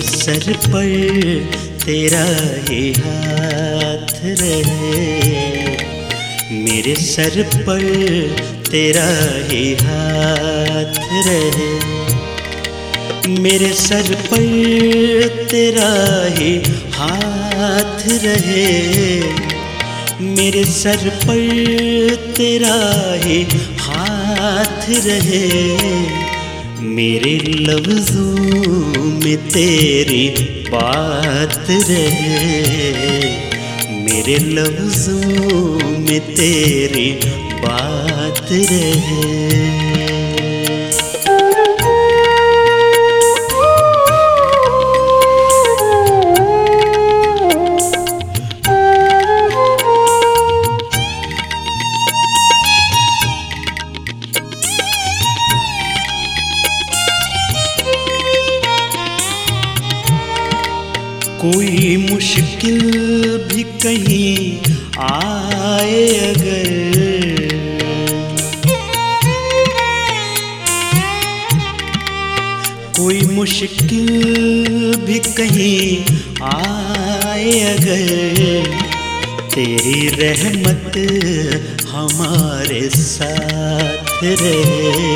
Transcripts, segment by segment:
Sir पर तेरा ही हाथ रहे। मेरे सर पर तेरा ही हाथ रहे। मेरे सर पर तेरा ही हाथ रहे। मेरे सर पर तेरा ही हाथ रहे। मेरे लफ्जों में तेरी बात रहे मेरे लफ्जों में तेरी बात रहे। कोई मुश्किल भी कहीं आए अगर। कोई मुश्किल भी कहीं आए अगर। तेरी रहमत हमारे साथ रहे।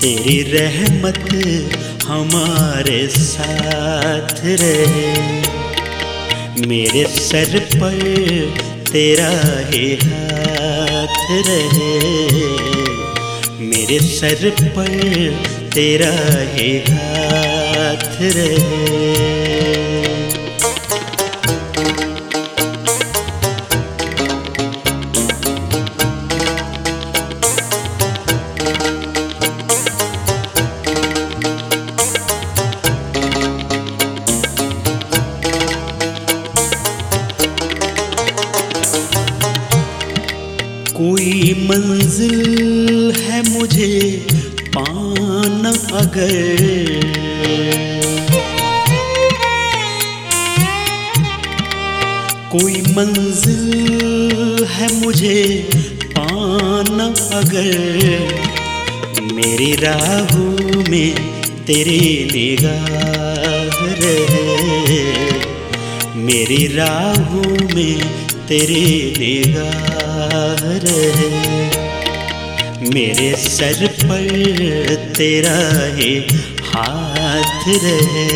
तेरी रहमत हमारे साथ रहे। मेरे सर पर तेरा ही हाथ रहे। मेरे सर पर तेरा ही हाथ रहे। कोई मंजिल है मुझे पान अगर। कोई मंजिल है मुझे पाना अगर। मेरी राहों में तेरी निगाह रहे। मेरी राहों में तेरी निगाह रहे मेरे सर पर तेरा ही हाथ रहे।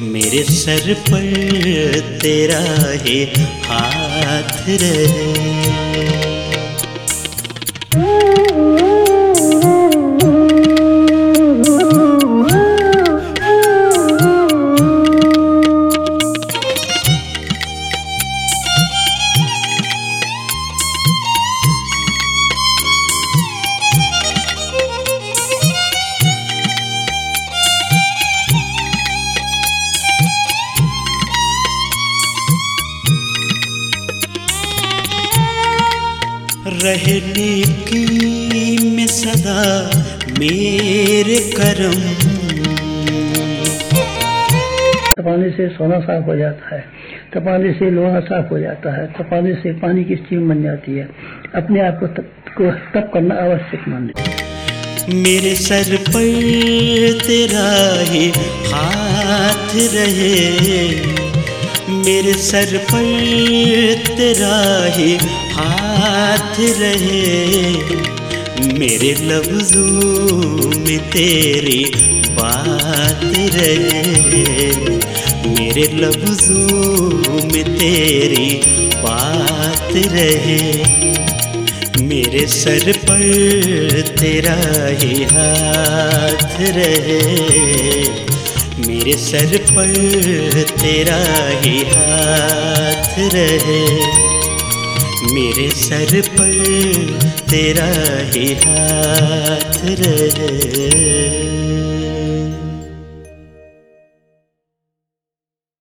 मेरे सर पर तेरा ही हाथ रहे। रहने की में सदा मेरे करम। तपाने से सोना साफ़ हो जाता है तपाने से लोहा साफ़ हो जाता है तपाने से पानी की स्टीम बन जाती है। अपने आप को तप, को तप करना आवश्यक माने मेरे सर पर तेरा ही हाथ रहे। मेरे सर पर तेरा ही हाथ रहे, मेरे लफ्जों में तेरी बात रहे। मेरे लफ्जों में तेरी बात रहे। मेरे सर पर तेरा ही हाथ रहे। मेरे सर पर तेरा ही हाथ रहे। मेरे सर पर तेरा ही हाथ रहे।